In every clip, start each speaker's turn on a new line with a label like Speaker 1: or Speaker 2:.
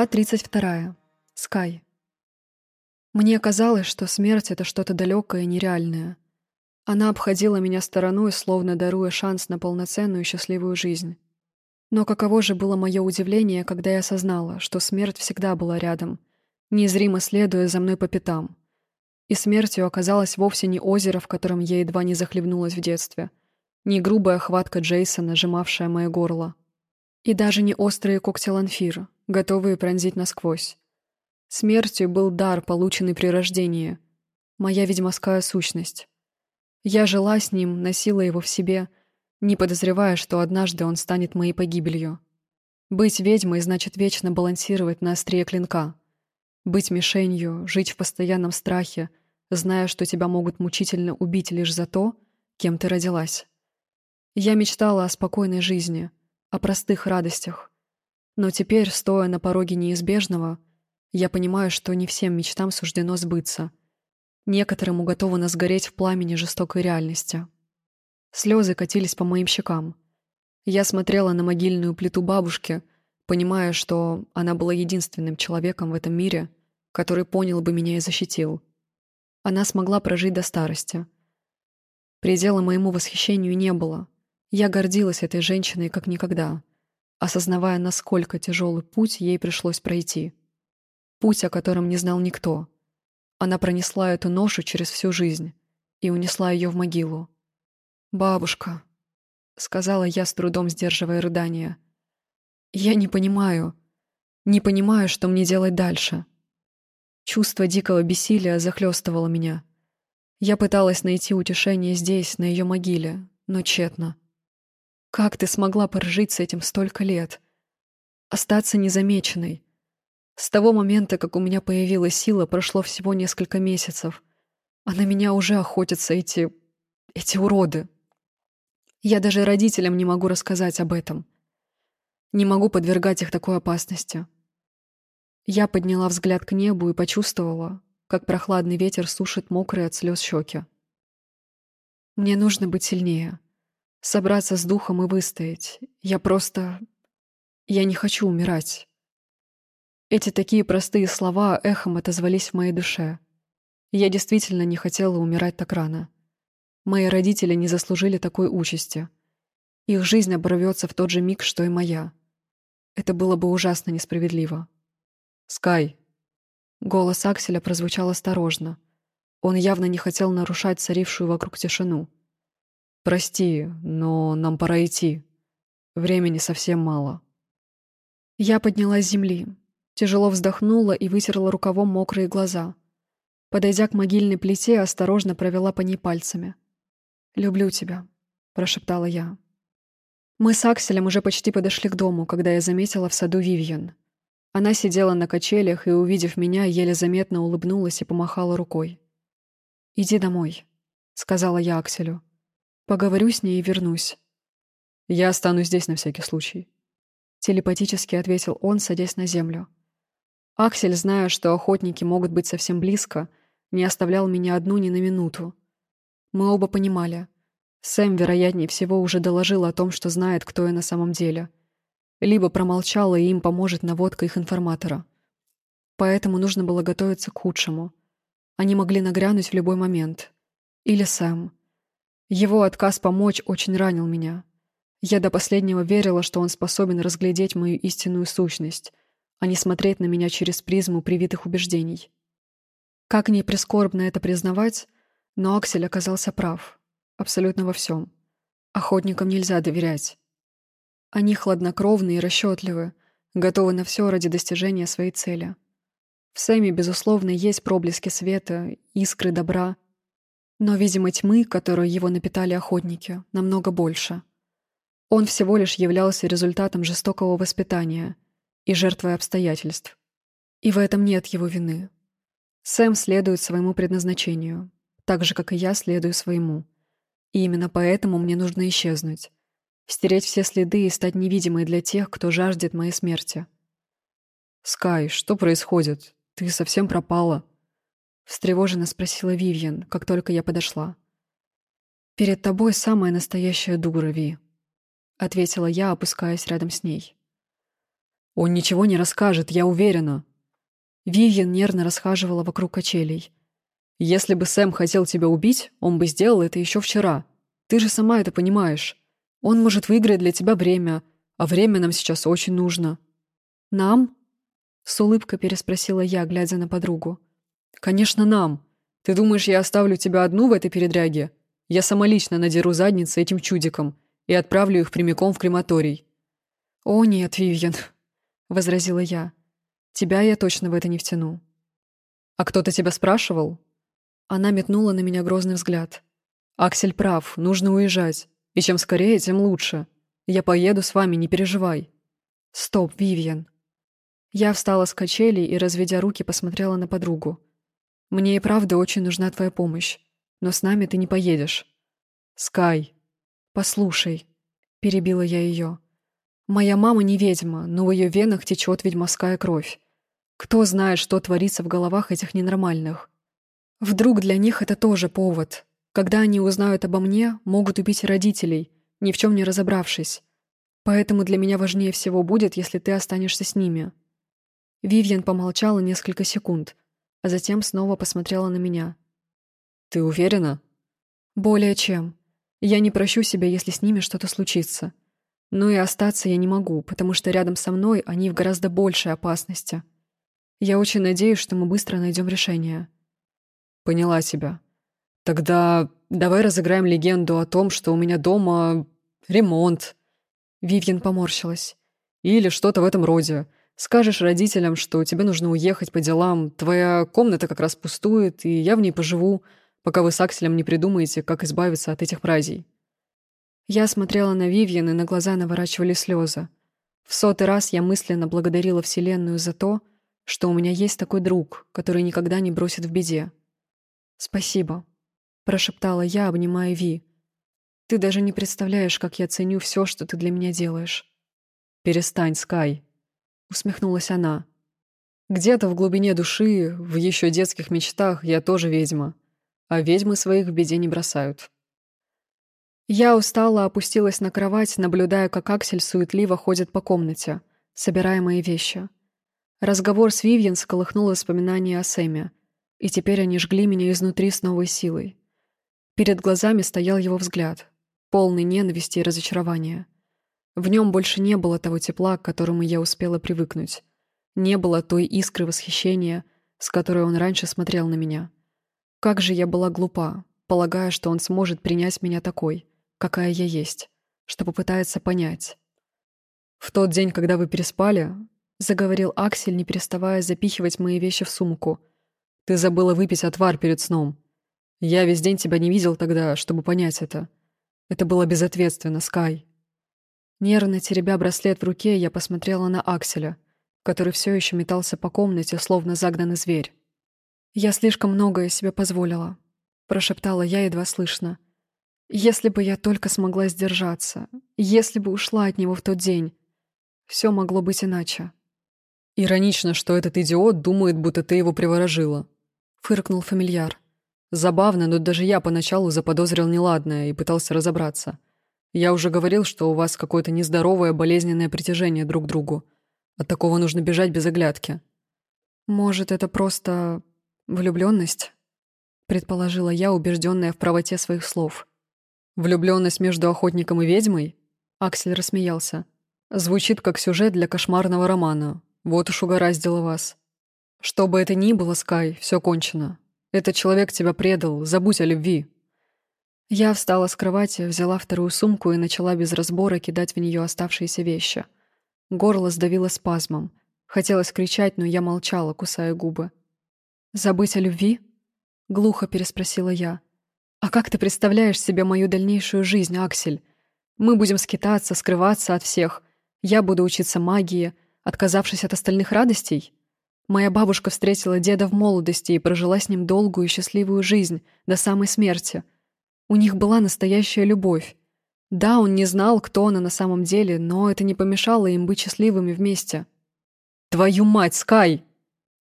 Speaker 1: Глава 32. Скай. Мне казалось, что смерть — это что-то далекое и нереальное. Она обходила меня стороной, словно даруя шанс на полноценную счастливую жизнь. Но каково же было мое удивление, когда я осознала, что смерть всегда была рядом, неизримо следуя за мной по пятам. И смертью оказалось вовсе не озеро, в котором я едва не захлебнулась в детстве, не грубая хватка Джейсона, сжимавшая мое горло, и даже не острые когти Ланфира, готовые пронзить насквозь. Смертью был дар, полученный при рождении, моя ведьмовская сущность. Я жила с ним, носила его в себе, не подозревая, что однажды он станет моей погибелью. Быть ведьмой значит вечно балансировать на острие клинка. Быть мишенью, жить в постоянном страхе, зная, что тебя могут мучительно убить лишь за то, кем ты родилась. Я мечтала о спокойной жизни, о простых радостях, но теперь, стоя на пороге неизбежного, я понимаю, что не всем мечтам суждено сбыться. Некоторым уготовано сгореть в пламени жестокой реальности. Слезы катились по моим щекам. Я смотрела на могильную плиту бабушки, понимая, что она была единственным человеком в этом мире, который понял бы меня и защитил. Она смогла прожить до старости. Предела моему восхищению не было. Я гордилась этой женщиной как никогда осознавая, насколько тяжелый путь ей пришлось пройти. Путь, о котором не знал никто. Она пронесла эту ношу через всю жизнь и унесла ее в могилу. «Бабушка», — сказала я, с трудом сдерживая рыдание, — «я не понимаю, не понимаю, что мне делать дальше». Чувство дикого бессилия захлестывало меня. Я пыталась найти утешение здесь, на ее могиле, но тщетно. Как ты смогла прожить с этим столько лет? Остаться незамеченной. С того момента, как у меня появилась сила, прошло всего несколько месяцев. А на меня уже охотятся эти... эти уроды. Я даже родителям не могу рассказать об этом. Не могу подвергать их такой опасности. Я подняла взгляд к небу и почувствовала, как прохладный ветер сушит мокрые от слез щеки. Мне нужно быть сильнее собраться с духом и выстоять. Я просто... Я не хочу умирать. Эти такие простые слова эхом отозвались в моей душе. Я действительно не хотела умирать так рано. Мои родители не заслужили такой участи. Их жизнь оборвется в тот же миг, что и моя. Это было бы ужасно несправедливо. «Скай!» Голос Акселя прозвучал осторожно. Он явно не хотел нарушать царившую вокруг тишину. «Прости, но нам пора идти. Времени совсем мало». Я поднялась с земли, тяжело вздохнула и вытерла рукавом мокрые глаза. Подойдя к могильной плите, осторожно провела по ней пальцами. «Люблю тебя», — прошептала я. Мы с Акселем уже почти подошли к дому, когда я заметила в саду Вивьен. Она сидела на качелях и, увидев меня, еле заметно улыбнулась и помахала рукой. «Иди домой», — сказала я Акселю. Поговорю с ней и вернусь. Я останусь здесь на всякий случай. Телепатически ответил он, садясь на землю. Аксель, зная, что охотники могут быть совсем близко, не оставлял меня одну ни на минуту. Мы оба понимали. Сэм, вероятнее всего, уже доложил о том, что знает, кто я на самом деле. Либо промолчала, и им поможет наводка их информатора. Поэтому нужно было готовиться к худшему. Они могли нагрянуть в любой момент. Или Сэм. Его отказ помочь очень ранил меня. Я до последнего верила, что он способен разглядеть мою истинную сущность, а не смотреть на меня через призму привитых убеждений. Как ни прискорбно это признавать, но Аксель оказался прав. Абсолютно во всем. Охотникам нельзя доверять. Они хладнокровны и расчетливы, готовы на все ради достижения своей цели. В Сэме, безусловно, есть проблески света, искры добра — но, видимо, тьмы, которую его напитали охотники, намного больше. Он всего лишь являлся результатом жестокого воспитания и жертвой обстоятельств. И в этом нет его вины. Сэм следует своему предназначению, так же, как и я следую своему. И именно поэтому мне нужно исчезнуть. Стереть все следы и стать невидимой для тех, кто жаждет моей смерти. «Скай, что происходит? Ты совсем пропала», встревоженно спросила Вивьен, как только я подошла. «Перед тобой самая настоящая дура, Ви», — ответила я, опускаясь рядом с ней. Он ничего не расскажет, я уверена. Вивьен нервно расхаживала вокруг качелей. Если бы Сэм хотел тебя убить, он бы сделал это еще вчера. Ты же сама это понимаешь. Он может выиграть для тебя время, а время нам сейчас очень нужно. Нам? С улыбкой переспросила я, глядя на подругу. Конечно, нам. Ты думаешь, я оставлю тебя одну в этой передряге? Я сама лично надеру задницы этим чудиком и отправлю их прямиком в крематорий. О нет, Вивьен, возразила я. Тебя я точно в это не втяну. А кто-то тебя спрашивал? Она метнула на меня грозный взгляд. Аксель прав, нужно уезжать. И чем скорее, тем лучше. Я поеду с вами, не переживай. Стоп, Вивьен. Я встала с качелей и, разведя руки, посмотрела на подругу. Мне и правда очень нужна твоя помощь. Но с нами ты не поедешь. Скай. Послушай. Перебила я ее. Моя мама не ведьма, но в ее венах течет ведьмовская кровь. Кто знает, что творится в головах этих ненормальных. Вдруг для них это тоже повод. Когда они узнают обо мне, могут убить родителей, ни в чем не разобравшись. Поэтому для меня важнее всего будет, если ты останешься с ними. Вивьен помолчала несколько секунд, а затем снова посмотрела на меня. «Ты уверена?» «Более чем. Я не прощу себя, если с ними что-то случится. Но и остаться я не могу, потому что рядом со мной они в гораздо большей опасности. Я очень надеюсь, что мы быстро найдем решение. Поняла тебя. Тогда давай разыграем легенду о том, что у меня дома ремонт. Вивьен поморщилась. Или что-то в этом роде. Скажешь родителям, что тебе нужно уехать по делам, твоя комната как раз пустует, и я в ней поживу, пока вы с Акселем не придумаете, как избавиться от этих мразей. Я смотрела на Вивьен, и на глаза наворачивали слезы. В сотый раз я мысленно благодарила Вселенную за то, что у меня есть такой друг, который никогда не бросит в беде. «Спасибо», — прошептала я, обнимая Ви. «Ты даже не представляешь, как я ценю все, что ты для меня делаешь». «Перестань, Скай», — усмехнулась она. «Где-то в глубине души, в еще детских мечтах, я тоже ведьма, а ведьмы своих в беде не бросают». Я устала опустилась на кровать, наблюдая, как Аксель суетливо ходит по комнате, собирая мои вещи. Разговор с Вивьен сколыхнул воспоминания о Сэме, и теперь они жгли меня изнутри с новой силой. Перед глазами стоял его взгляд, полный ненависти и разочарования. В нем больше не было того тепла, к которому я успела привыкнуть. Не было той искры восхищения, с которой он раньше смотрел на меня. Как же я была глупа, полагая, что он сможет принять меня такой — какая я есть, что попытается понять. «В тот день, когда вы переспали», — заговорил Аксель, не переставая запихивать мои вещи в сумку, «ты забыла выпить отвар перед сном. Я весь день тебя не видел тогда, чтобы понять это. Это было безответственно, Скай». Нервно теребя браслет в руке, я посмотрела на Акселя, который все еще метался по комнате, словно загнанный зверь. «Я слишком многое себе позволила», — прошептала я едва слышно. Если бы я только смогла сдержаться, если бы ушла от него в тот день, все могло быть иначе. «Иронично, что этот идиот думает, будто ты его приворожила», — фыркнул фамильяр. «Забавно, но даже я поначалу заподозрил неладное и пытался разобраться. Я уже говорил, что у вас какое-то нездоровое болезненное притяжение друг к другу. От такого нужно бежать без оглядки». «Может, это просто влюбленность?» — предположила я, убежденная в правоте своих слов. Влюбленность между охотником и ведьмой? Аксель рассмеялся. Звучит как сюжет для кошмарного романа. Вот уж угораздило вас. Что бы это ни было, Скай, все кончено. Этот человек тебя предал, забудь о любви. Я встала с кровати, взяла вторую сумку и начала без разбора кидать в нее оставшиеся вещи. Горло сдавило спазмом. Хотелось кричать, но я молчала, кусая губы. «Забыть о любви?» — глухо переспросила я. «А как ты представляешь себе мою дальнейшую жизнь, Аксель? Мы будем скитаться, скрываться от всех. Я буду учиться магии, отказавшись от остальных радостей? Моя бабушка встретила деда в молодости и прожила с ним долгую и счастливую жизнь, до самой смерти. У них была настоящая любовь. Да, он не знал, кто она на самом деле, но это не помешало им быть счастливыми вместе. «Твою мать, Скай!»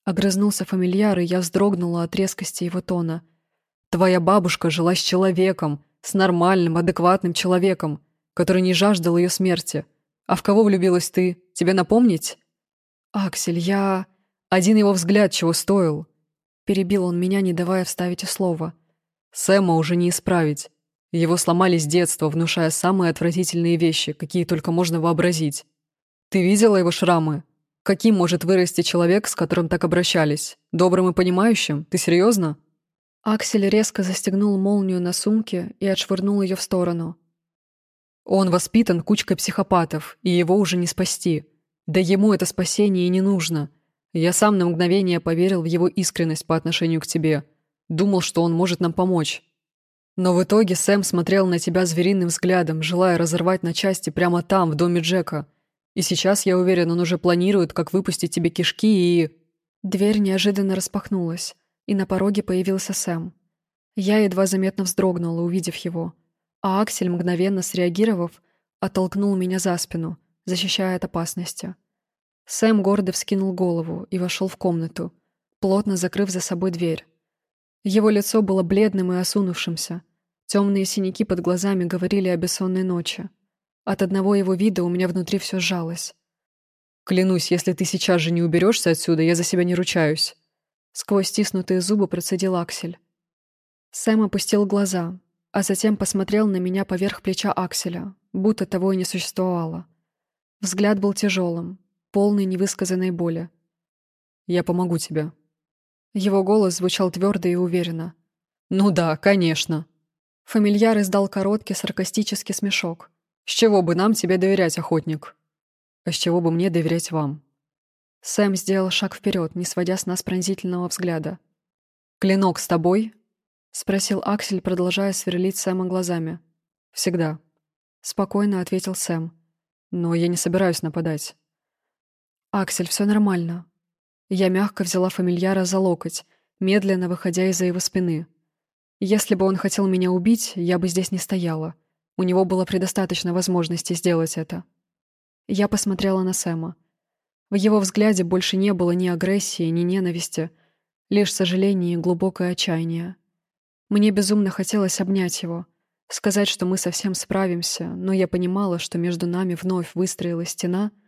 Speaker 1: Огрызнулся фамильяр, и я вздрогнула от резкости его тона. Твоя бабушка жила с человеком, с нормальным, адекватным человеком, который не жаждал ее смерти. А в кого влюбилась ты? Тебе напомнить? «Аксель, я...»
Speaker 2: Один его взгляд чего стоил.
Speaker 1: Перебил он меня, не давая вставить и слова.
Speaker 2: Сэма уже не исправить. Его сломали с детства, внушая самые отвратительные вещи, какие только можно вообразить. Ты видела его шрамы? Каким может вырасти человек, с которым так обращались? Добрым и понимающим? Ты серьезно?
Speaker 1: Аксель резко застегнул молнию на сумке и отшвырнул ее в сторону.
Speaker 2: Он воспитан кучкой психопатов, и его уже не спасти. Да ему это спасение и не нужно. Я сам на мгновение поверил в его искренность по отношению к тебе. Думал, что он может нам помочь. Но в итоге Сэм смотрел на тебя звериным взглядом, желая разорвать на части прямо там, в доме Джека. И сейчас, я уверен, он уже планирует, как выпустить тебе кишки и...
Speaker 1: Дверь неожиданно распахнулась, и на пороге появился Сэм. Я едва заметно вздрогнула, увидев его. А Аксель, мгновенно среагировав, оттолкнул меня за спину, защищая от опасности. Сэм гордо вскинул голову и вошел в комнату, плотно закрыв за собой дверь. Его лицо было бледным и осунувшимся. Темные синяки под глазами говорили о бессонной ночи. От одного его вида у меня внутри все сжалось.
Speaker 2: «Клянусь, если ты сейчас же не уберешься отсюда, я за себя не ручаюсь».
Speaker 1: Сквозь стиснутые зубы процедил Аксель. Сэм опустил глаза, а затем посмотрел на меня поверх плеча Акселя, будто того и не существовало. Взгляд был тяжелым, полный невысказанной боли.
Speaker 2: «Я помогу тебе».
Speaker 1: Его голос звучал твердо и уверенно.
Speaker 2: «Ну да, конечно».
Speaker 1: Фамильяр издал короткий саркастический смешок.
Speaker 2: «С чего бы нам тебе доверять, охотник? А с чего бы мне доверять вам?»
Speaker 1: Сэм сделал шаг вперед, не сводя с нас пронзительного взгляда.
Speaker 2: «Клинок с тобой?»
Speaker 1: — спросил Аксель, продолжая сверлить Сэма глазами.
Speaker 2: «Всегда».
Speaker 1: Спокойно ответил Сэм.
Speaker 2: «Но я не собираюсь нападать.
Speaker 1: «Аксель, все нормально». Я мягко взяла фамильяра за локоть, медленно выходя из-за его спины. Если бы он хотел меня убить, я бы здесь не стояла. У него было предостаточно возможности сделать это. Я посмотрела на Сэма. В его взгляде больше не было ни агрессии, ни ненависти, лишь сожаление и глубокое отчаяние. Мне безумно хотелось обнять его, сказать, что мы совсем справимся, но я понимала, что между нами вновь выстроилась стена —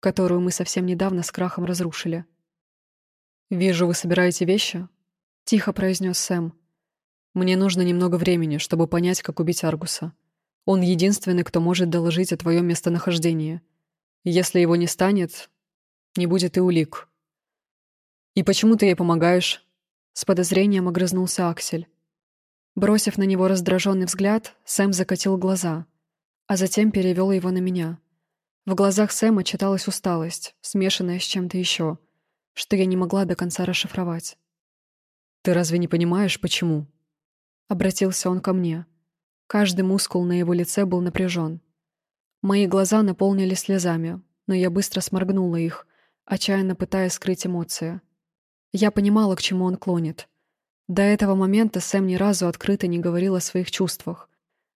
Speaker 1: которую мы совсем недавно с крахом разрушили.
Speaker 2: «Вижу, вы собираете вещи?»
Speaker 1: — тихо произнес Сэм.
Speaker 2: «Мне нужно немного времени, чтобы понять, как убить Аргуса. Он единственный, кто может доложить о твоем местонахождении. Если его не станет, не будет и улик». «И почему ты ей помогаешь?» С подозрением огрызнулся Аксель. Бросив на него раздраженный взгляд, Сэм закатил глаза, а затем перевел его на меня. В глазах Сэма читалась усталость, смешанная с чем-то еще, что я не могла до конца расшифровать. «Ты разве не понимаешь, почему?»
Speaker 1: Обратился он ко мне. Каждый мускул на его лице был напряжен. Мои глаза наполнились слезами, но я быстро сморгнула их, отчаянно пытаясь скрыть эмоции. Я понимала, к чему он клонит. До этого момента Сэм ни разу открыто не говорил о своих чувствах,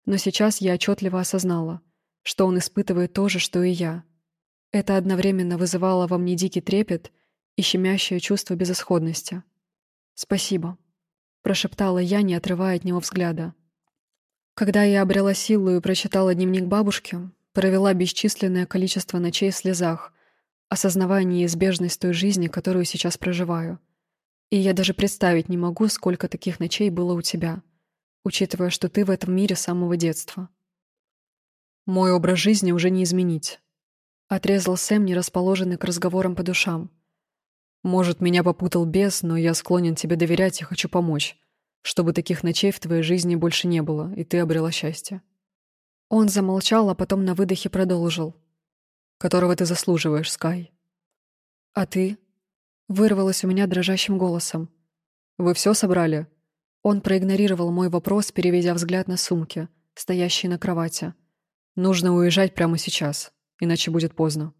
Speaker 1: но сейчас я отчетливо осознала — что он испытывает то же, что и я. Это одновременно вызывало во мне дикий трепет и щемящее чувство безысходности. «Спасибо», — прошептала я, не отрывая от него взгляда. Когда я обрела силу и прочитала дневник бабушки, провела бесчисленное количество ночей в слезах, осознавая неизбежность той жизни, которую сейчас проживаю. И я даже представить не могу, сколько таких ночей было у тебя, учитывая, что ты в этом мире с самого детства.
Speaker 2: Мой образ жизни уже не изменить.
Speaker 1: Отрезал Сэм, не расположенный к разговорам по душам.
Speaker 2: Может, меня попутал бес, но я склонен тебе доверять и хочу помочь, чтобы таких ночей в твоей жизни больше не было, и ты обрела счастье.
Speaker 1: Он замолчал, а потом на выдохе продолжил.
Speaker 2: Которого ты заслуживаешь, Скай.
Speaker 1: А ты? Вырвалось у меня дрожащим голосом.
Speaker 2: Вы все собрали?
Speaker 1: Он проигнорировал мой вопрос, переведя взгляд на сумки, стоящие на кровати.
Speaker 2: Нужно уезжать прямо сейчас, иначе будет поздно.